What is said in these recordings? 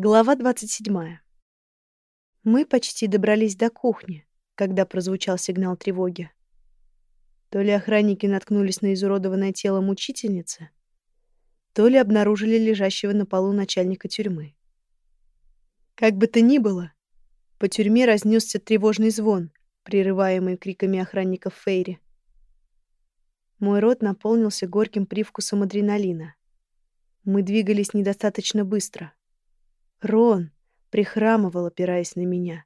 Глава 27. Мы почти добрались до кухни, когда прозвучал сигнал тревоги. То ли охранники наткнулись на изуродованное тело мучительницы, то ли обнаружили лежащего на полу начальника тюрьмы. Как бы то ни было, по тюрьме разнесся тревожный звон, прерываемый криками охранников Фейри. Мой рот наполнился горьким привкусом адреналина. Мы двигались недостаточно быстро — Рон прихрамывал, опираясь на меня.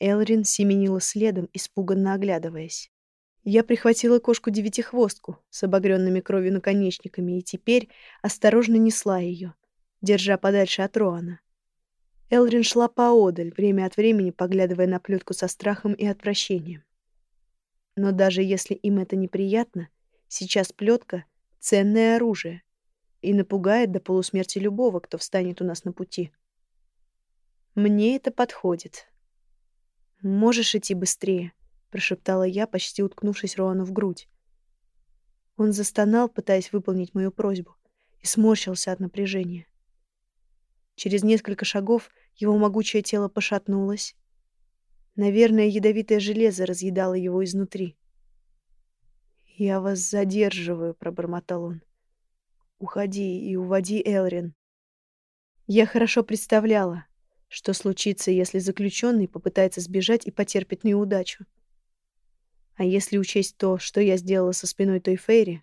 Элрин семенила следом, испуганно оглядываясь. Я прихватила кошку-девятихвостку с обогренными кровью наконечниками и теперь осторожно несла ее, держа подальше от Роана. Элрин шла поодаль, время от времени поглядывая на плетку со страхом и отвращением. Но даже если им это неприятно, сейчас плетка — ценное оружие и напугает до полусмерти любого, кто встанет у нас на пути. Мне это подходит. Можешь идти быстрее, прошептала я, почти уткнувшись Роану в грудь. Он застонал, пытаясь выполнить мою просьбу, и сморщился от напряжения. Через несколько шагов его могучее тело пошатнулось. Наверное, ядовитое железо разъедало его изнутри. «Я вас задерживаю», — пробормотал он. «Уходи и уводи Элрин». Я хорошо представляла, что случится, если заключенный попытается сбежать и потерпит неудачу? А если учесть то, что я сделала со спиной той Фейри?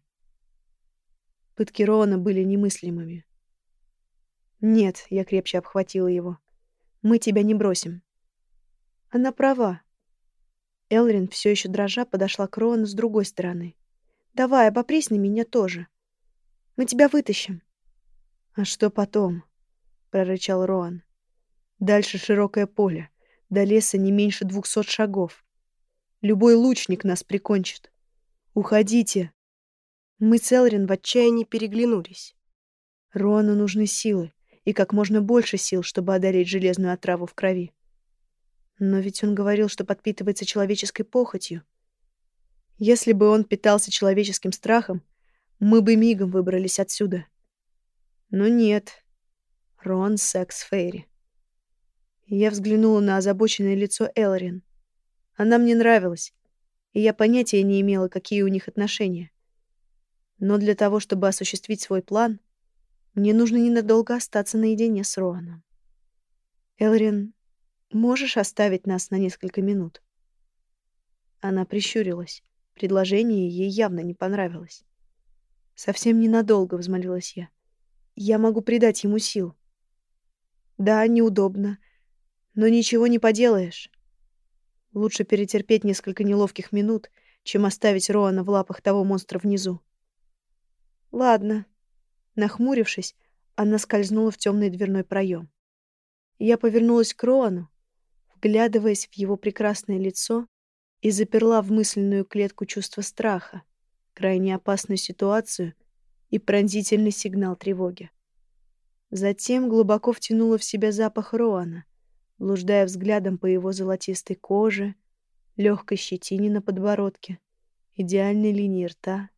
Пытки Роана были немыслимыми. «Нет», — я крепче обхватила его. «Мы тебя не бросим». Она права. Элрин, все еще дрожа, подошла к Роану с другой стороны. «Давай, обопрись на меня тоже. Мы тебя вытащим». «А что потом?» — прорычал Роан. Дальше широкое поле. До леса не меньше двухсот шагов. Любой лучник нас прикончит. Уходите. Мы с Элрин в отчаянии переглянулись. Роану нужны силы, и как можно больше сил, чтобы одолеть железную отраву в крови. Но ведь он говорил, что подпитывается человеческой похотью. Если бы он питался человеческим страхом, мы бы мигом выбрались отсюда. Но нет. Рон Секс Фейри. Я взглянула на озабоченное лицо Элрин. Она мне нравилась, и я понятия не имела, какие у них отношения. Но для того, чтобы осуществить свой план, мне нужно ненадолго остаться наедине с Роаном. Элрин, можешь оставить нас на несколько минут? Она прищурилась. Предложение ей явно не понравилось. Совсем ненадолго, взмолилась я. Я могу придать ему сил. Да, неудобно, но ничего не поделаешь. Лучше перетерпеть несколько неловких минут, чем оставить Роана в лапах того монстра внизу. Ладно. Нахмурившись, она скользнула в темный дверной проем. Я повернулась к Роану, вглядываясь в его прекрасное лицо, и заперла в мысленную клетку чувство страха, крайне опасную ситуацию и пронзительный сигнал тревоги. Затем глубоко втянула в себя запах Роана, блуждая взглядом по его золотистой коже, легкой щетине на подбородке, идеальной линии рта.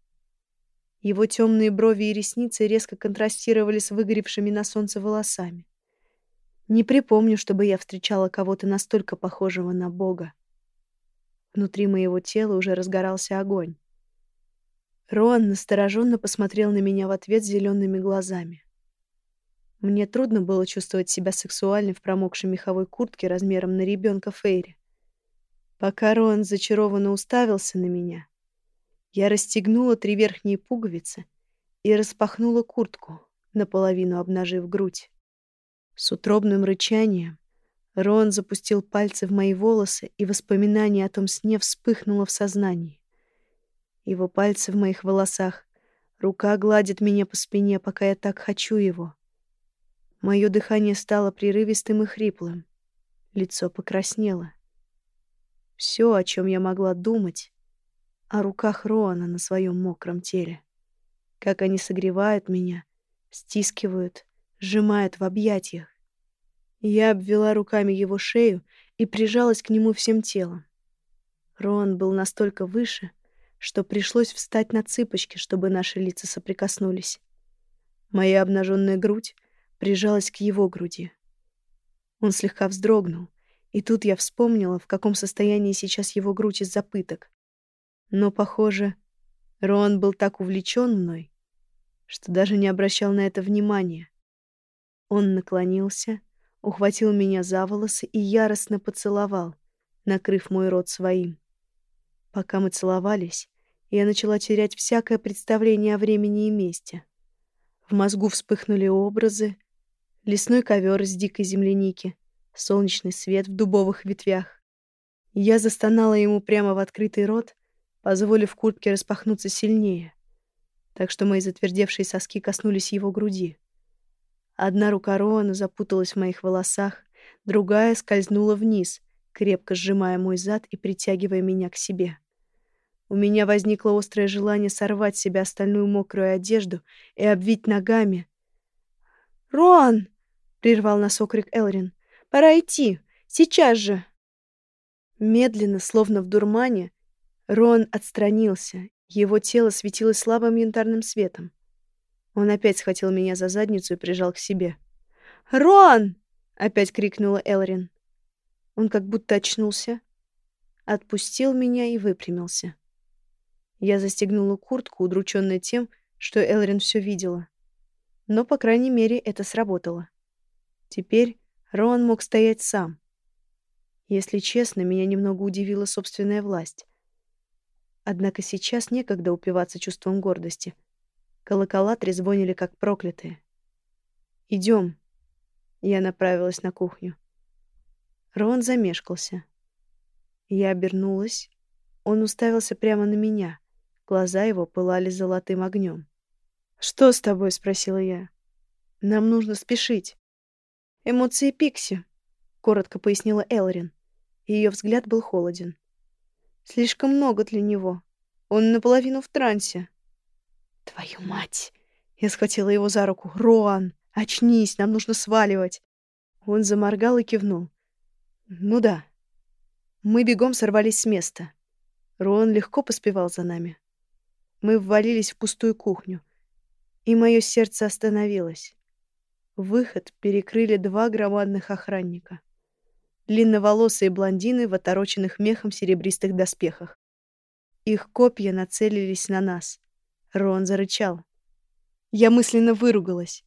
Его темные брови и ресницы резко контрастировали с выгоревшими на солнце волосами. Не припомню, чтобы я встречала кого-то настолько похожего на Бога. Внутри моего тела уже разгорался огонь. Роан настороженно посмотрел на меня в ответ зелеными глазами. Мне трудно было чувствовать себя сексуальной в промокшей меховой куртке размером на ребенка Фейри. Пока Роан зачарованно уставился на меня, я расстегнула три верхние пуговицы и распахнула куртку, наполовину обнажив грудь. С утробным рычанием Рон запустил пальцы в мои волосы, и воспоминание о том сне вспыхнуло в сознании. Его пальцы в моих волосах, рука гладит меня по спине, пока я так хочу его. Мое дыхание стало прерывистым и хриплым. Лицо покраснело. Все, о чем я могла думать, о руках Роана на своем мокром теле. Как они согревают меня, стискивают, сжимают в объятиях. Я обвела руками его шею и прижалась к нему всем телом. Роан был настолько выше, что пришлось встать на цыпочки, чтобы наши лица соприкоснулись. Моя обнаженная грудь прижалась к его груди. Он слегка вздрогнул, и тут я вспомнила, в каком состоянии сейчас его грудь из-за пыток. Но, похоже, Рон был так увлечен мной, что даже не обращал на это внимания. Он наклонился, ухватил меня за волосы и яростно поцеловал, накрыв мой рот своим. Пока мы целовались, я начала терять всякое представление о времени и месте. В мозгу вспыхнули образы, лесной ковер из дикой земляники, солнечный свет в дубовых ветвях. Я застонала ему прямо в открытый рот, позволив куртке распахнуться сильнее, так что мои затвердевшие соски коснулись его груди. Одна рука Роана запуталась в моих волосах, другая скользнула вниз, крепко сжимая мой зад и притягивая меня к себе. У меня возникло острое желание сорвать с себя остальную мокрую одежду и обвить ногами. «Рон!» — прервал нас окрик Элрин. «Пора идти! Сейчас же!» Медленно, словно в дурмане, Рон отстранился. Его тело светилось слабым янтарным светом. Он опять схватил меня за задницу и прижал к себе. «Рон!» — опять крикнула Элрин. Он как будто очнулся, отпустил меня и выпрямился. Я застегнула куртку, удрученная тем, что Элрин все видела. Но, по крайней мере, это сработало. Теперь Роан мог стоять сам. Если честно, меня немного удивила собственная власть. Однако сейчас некогда упиваться чувством гордости. Колокола трезвонили, как проклятые. Идем. Я направилась на кухню. Рон замешкался. Я обернулась. Он уставился прямо на меня. Глаза его пылали золотым огнем. «Что с тобой?» — спросила я. «Нам нужно спешить». «Эмоции Пикси», — коротко пояснила Элрин. Ее взгляд был холоден. «Слишком много для него. Он наполовину в трансе». «Твою мать!» Я схватила его за руку. «Роан, очнись, нам нужно сваливать!» Он заморгал и кивнул. «Ну да». Мы бегом сорвались с места. Роан легко поспевал за нами. Мы ввалились в пустую кухню, и мое сердце остановилось. Выход перекрыли два громадных охранника. Длинноволосые блондины в отороченных мехом серебристых доспехах. Их копья нацелились на нас. Рон зарычал. Я мысленно выругалась.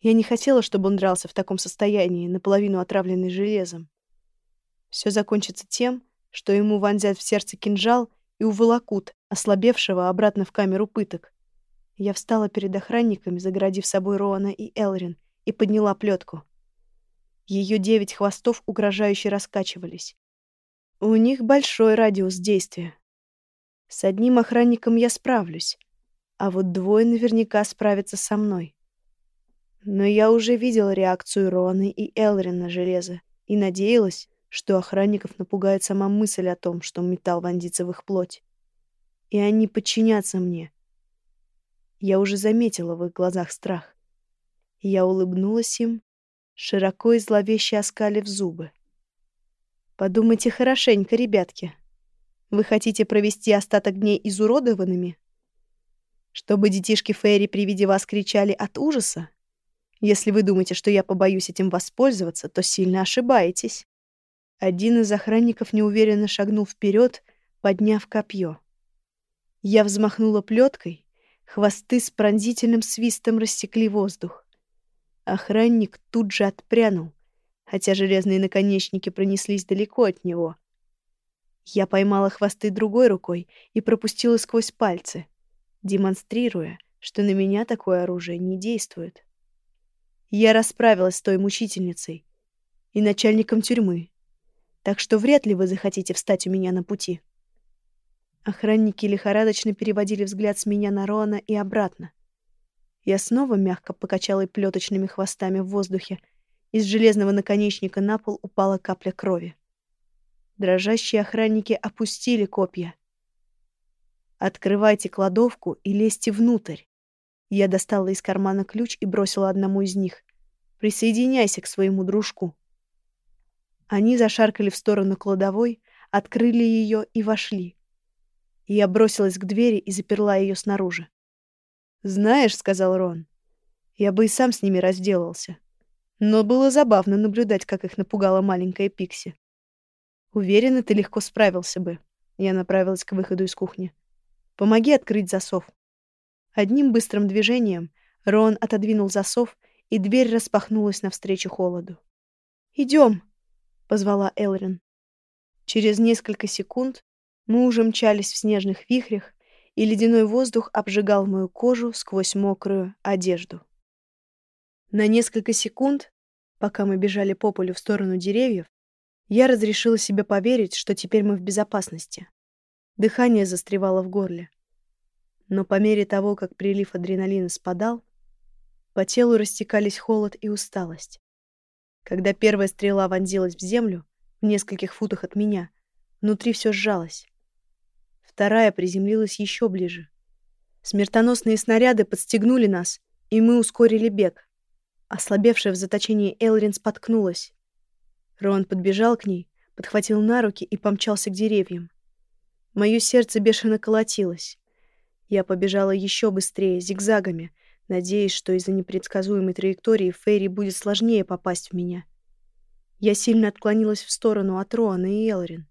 Я не хотела, чтобы он дрался в таком состоянии, наполовину отравленный железом. Все закончится тем, что ему вонзят в сердце кинжал и уволокут, ослабевшего обратно в камеру пыток. Я встала перед охранниками, загородив собой Роана и Элрин, и подняла плетку. Ее девять хвостов угрожающе раскачивались. У них большой радиус действия. С одним охранником я справлюсь, а вот двое наверняка справятся со мной. Но я уже видела реакцию Роаны и Элрин на железо и надеялась, что охранников напугает сама мысль о том, что металл вонзится в их плоть и они подчинятся мне. Я уже заметила в их глазах страх. Я улыбнулась им, широко и зловеще оскалив зубы. Подумайте хорошенько, ребятки. Вы хотите провести остаток дней изуродованными? Чтобы детишки Фэри при виде вас кричали от ужаса? Если вы думаете, что я побоюсь этим воспользоваться, то сильно ошибаетесь. Один из охранников неуверенно шагнул вперед, подняв копье. Я взмахнула плеткой, хвосты с пронзительным свистом рассекли воздух. Охранник тут же отпрянул, хотя железные наконечники пронеслись далеко от него. Я поймала хвосты другой рукой и пропустила сквозь пальцы, демонстрируя, что на меня такое оружие не действует. Я расправилась с той мучительницей и начальником тюрьмы, так что вряд ли вы захотите встать у меня на пути. Охранники лихорадочно переводили взгляд с меня на Роана и обратно. Я снова мягко покачала плеточными хвостами в воздухе. Из железного наконечника на пол упала капля крови. Дрожащие охранники опустили копья. «Открывайте кладовку и лезьте внутрь». Я достала из кармана ключ и бросила одному из них. «Присоединяйся к своему дружку». Они зашаркали в сторону кладовой, открыли ее и вошли. Я бросилась к двери и заперла ее снаружи. «Знаешь», — сказал Рон, — «я бы и сам с ними разделался. Но было забавно наблюдать, как их напугала маленькая Пикси. Уверена, ты легко справился бы. Я направилась к выходу из кухни. Помоги открыть засов. Одним быстрым движением Рон отодвинул засов, и дверь распахнулась навстречу холоду. «Идем!» — позвала Элрин. Через несколько секунд мы уже мчались в снежных вихрях, и ледяной воздух обжигал мою кожу сквозь мокрую одежду. На несколько секунд, пока мы бежали по полю в сторону деревьев, я разрешила себе поверить, что теперь мы в безопасности. Дыхание застревало в горле. Но по мере того, как прилив адреналина спадал, по телу растекались холод и усталость. Когда первая стрела вонзилась в землю, в нескольких футах от меня, внутри все сжалось. Вторая приземлилась еще ближе. Смертоносные снаряды подстегнули нас, и мы ускорили бег. Ослабевшая в заточении Элрин споткнулась. Рон подбежал к ней, подхватил на руки и помчался к деревьям. Мое сердце бешено колотилось. Я побежала еще быстрее, зигзагами, надеясь, что из-за непредсказуемой траектории Фейри будет сложнее попасть в меня. Я сильно отклонилась в сторону от Роана и Элрин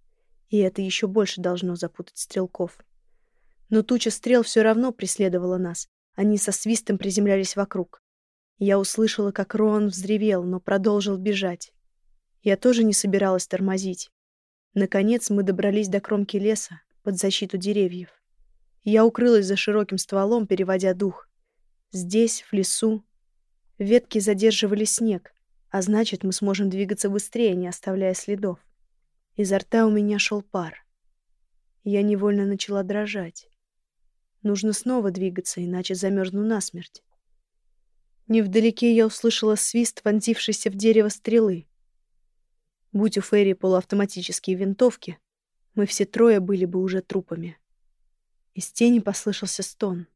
и это еще больше должно запутать стрелков. Но туча стрел все равно преследовала нас. Они со свистом приземлялись вокруг. Я услышала, как Роан взревел, но продолжил бежать. Я тоже не собиралась тормозить. Наконец мы добрались до кромки леса, под защиту деревьев. Я укрылась за широким стволом, переводя дух. Здесь, в лесу, ветки задерживали снег, а значит, мы сможем двигаться быстрее, не оставляя следов. Изо рта у меня шел пар. Я невольно начала дрожать. Нужно снова двигаться, иначе замерзну насмерть. Невдалеке я услышала свист, вонзившийся в дерево стрелы. Будь у Ферри полуавтоматические винтовки, мы все трое были бы уже трупами. Из тени послышался стон.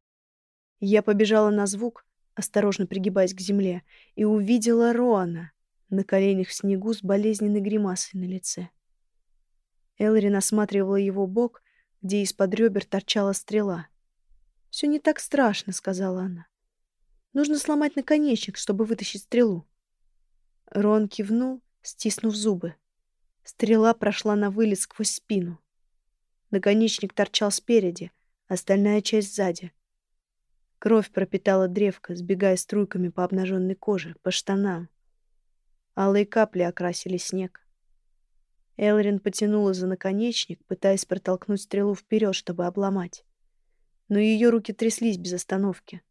Я побежала на звук, осторожно пригибаясь к земле, и увидела Роана на коленях в снегу с болезненной гримасой на лице. Элрин осматривала его бок, где из-под ребер торчала стрела. «Все не так страшно», — сказала она. «Нужно сломать наконечник, чтобы вытащить стрелу». Рон кивнул, стиснув зубы. Стрела прошла на вылет сквозь спину. Наконечник торчал спереди, остальная часть сзади. Кровь пропитала древко, сбегая струйками по обнаженной коже, по штанам. Алые капли окрасили снег. Элрин потянула за наконечник, пытаясь протолкнуть стрелу вперед, чтобы обломать. Но ее руки тряслись без остановки.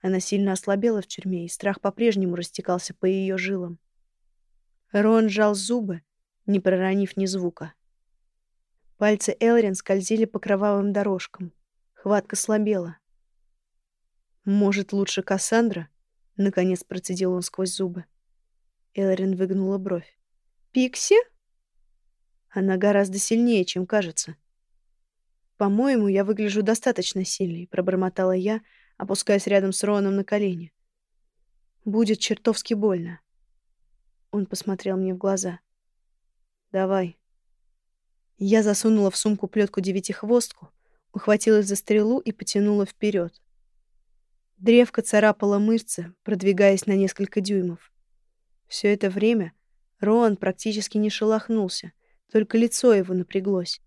Она сильно ослабела в тюрьме, и страх по-прежнему растекался по ее жилам. Рон сжал зубы, не проронив ни звука. Пальцы Элрин скользили по кровавым дорожкам. Хватка слабела. «Может, лучше Кассандра?» — наконец процедил он сквозь зубы. Элрин выгнула бровь. «Пикси?» Она гораздо сильнее, чем кажется. По-моему, я выгляжу достаточно сильной, пробормотала я, опускаясь рядом с Роном на колени. Будет чертовски больно. Он посмотрел мне в глаза. Давай. Я засунула в сумку плетку девятихвостку, ухватилась за стрелу и потянула вперед. Древко царапало мышцы, продвигаясь на несколько дюймов. Все это время Роан практически не шелохнулся, только лицо его напряглось.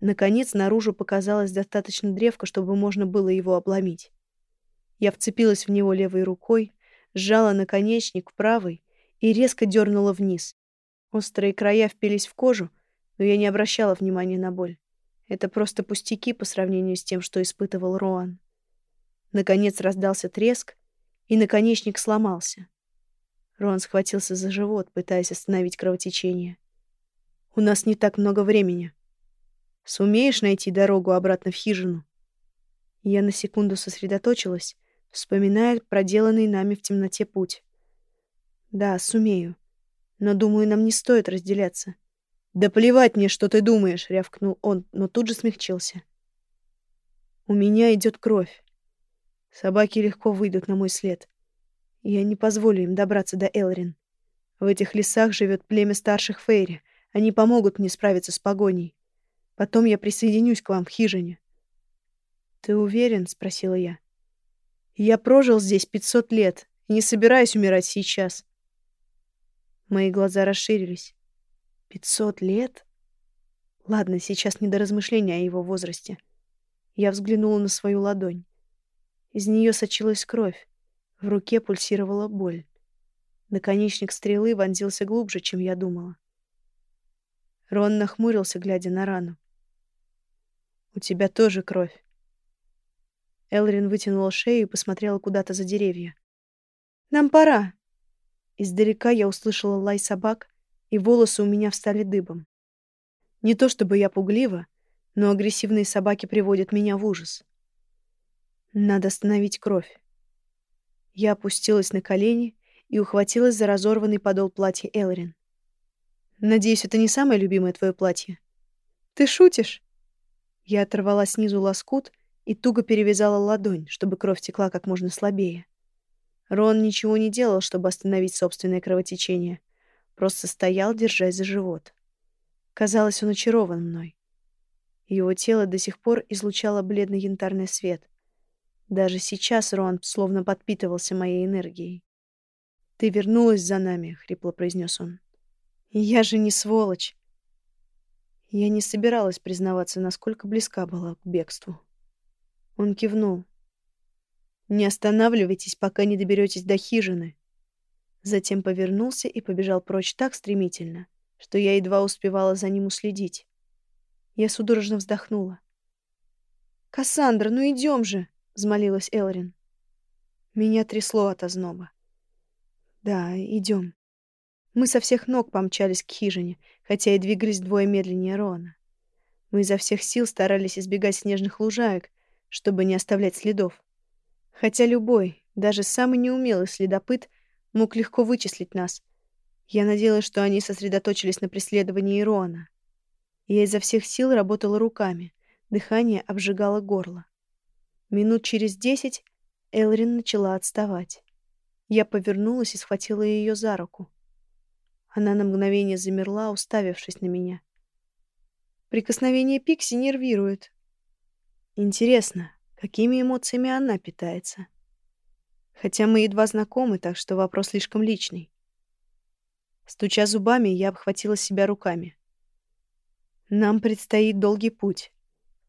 Наконец, наружу показалось достаточно древка, чтобы можно было его обломить. Я вцепилась в него левой рукой, сжала наконечник правой и резко дернула вниз. Острые края впились в кожу, но я не обращала внимания на боль. Это просто пустяки по сравнению с тем, что испытывал Роан. Наконец раздался треск, и наконечник сломался. Роан схватился за живот, пытаясь остановить кровотечение. У нас не так много времени. Сумеешь найти дорогу обратно в хижину?» Я на секунду сосредоточилась, вспоминая проделанный нами в темноте путь. «Да, сумею. Но, думаю, нам не стоит разделяться». «Да плевать мне, что ты думаешь!» — рявкнул он, но тут же смягчился. «У меня идет кровь. Собаки легко выйдут на мой след. Я не позволю им добраться до Элрин. В этих лесах живет племя старших Фейри — они помогут мне справиться с погоней. Потом я присоединюсь к вам в хижине. Ты уверен? спросила я. Я прожил здесь пятьсот лет и не собираюсь умирать сейчас. Мои глаза расширились. Пятьсот лет? Ладно, сейчас не до размышления о его возрасте. Я взглянула на свою ладонь. Из нее сочилась кровь. В руке пульсировала боль. Наконечник стрелы вонзился глубже, чем я думала. Рон нахмурился, глядя на рану. «У тебя тоже кровь». Элрин вытянула шею и посмотрела куда-то за деревья. «Нам пора!» Издалека я услышала лай собак, и волосы у меня встали дыбом. Не то чтобы я пуглива, но агрессивные собаки приводят меня в ужас. Надо остановить кровь. Я опустилась на колени и ухватилась за разорванный подол платья Элрин. «Надеюсь, это не самое любимое твое платье?» «Ты шутишь?» Я оторвала снизу лоскут и туго перевязала ладонь, чтобы кровь текла как можно слабее. Рон ничего не делал, чтобы остановить собственное кровотечение. Просто стоял, держась за живот. Казалось, он очарован мной. Его тело до сих пор излучало бледный янтарный свет. Даже сейчас Рон словно подпитывался моей энергией. «Ты вернулась за нами», — хрипло произнес он. «Я же не сволочь». Я не собиралась признаваться, насколько близка была к бегству. Он кивнул. Не останавливайтесь, пока не доберетесь до хижины. Затем повернулся и побежал прочь так стремительно, что я едва успевала за ним уследить. Я судорожно вздохнула. «Кассандра, ну идем же!» — взмолилась Элрин. Меня трясло от озноба. «Да, идем. Мы со всех ног помчались к хижине, хотя и двигались двое медленнее Рона. Мы изо всех сил старались избегать снежных лужаек, чтобы не оставлять следов. Хотя любой, даже самый неумелый следопыт мог легко вычислить нас. Я надеялась, что они сосредоточились на преследовании Ирона. Я изо всех сил работала руками. Дыхание обжигало горло. Минут через десять Элрин начала отставать. Я повернулась и схватила ее за руку. Она на мгновение замерла, уставившись на меня. Прикосновение Пикси нервирует. Интересно, какими эмоциями она питается. Хотя мы едва знакомы, так что вопрос слишком личный. Стуча зубами, я обхватила себя руками. Нам предстоит долгий путь.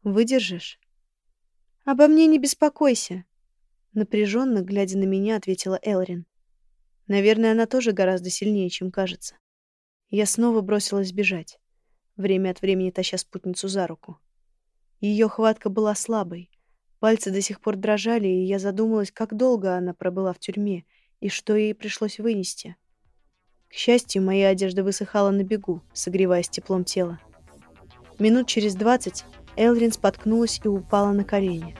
Выдержишь? Обо мне не беспокойся. Напряженно, глядя на меня, ответила Элрин. Наверное, она тоже гораздо сильнее, чем кажется. Я снова бросилась бежать, время от времени таща спутницу за руку. Ее хватка была слабой, Пальцы до сих пор дрожали, и я задумалась, как долго она пробыла в тюрьме и что ей пришлось вынести. К счастью, моя одежда высыхала на бегу, согреваясь теплом тела. Минут через двадцать Элрин споткнулась и упала на колени.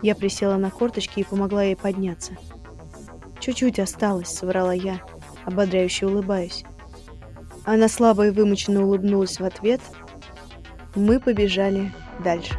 Я присела на корточки и помогла ей подняться. «Чуть-чуть осталось», — соврала я, ободряюще улыбаясь. Она слабо и вымученно улыбнулась в ответ. Мы побежали дальше.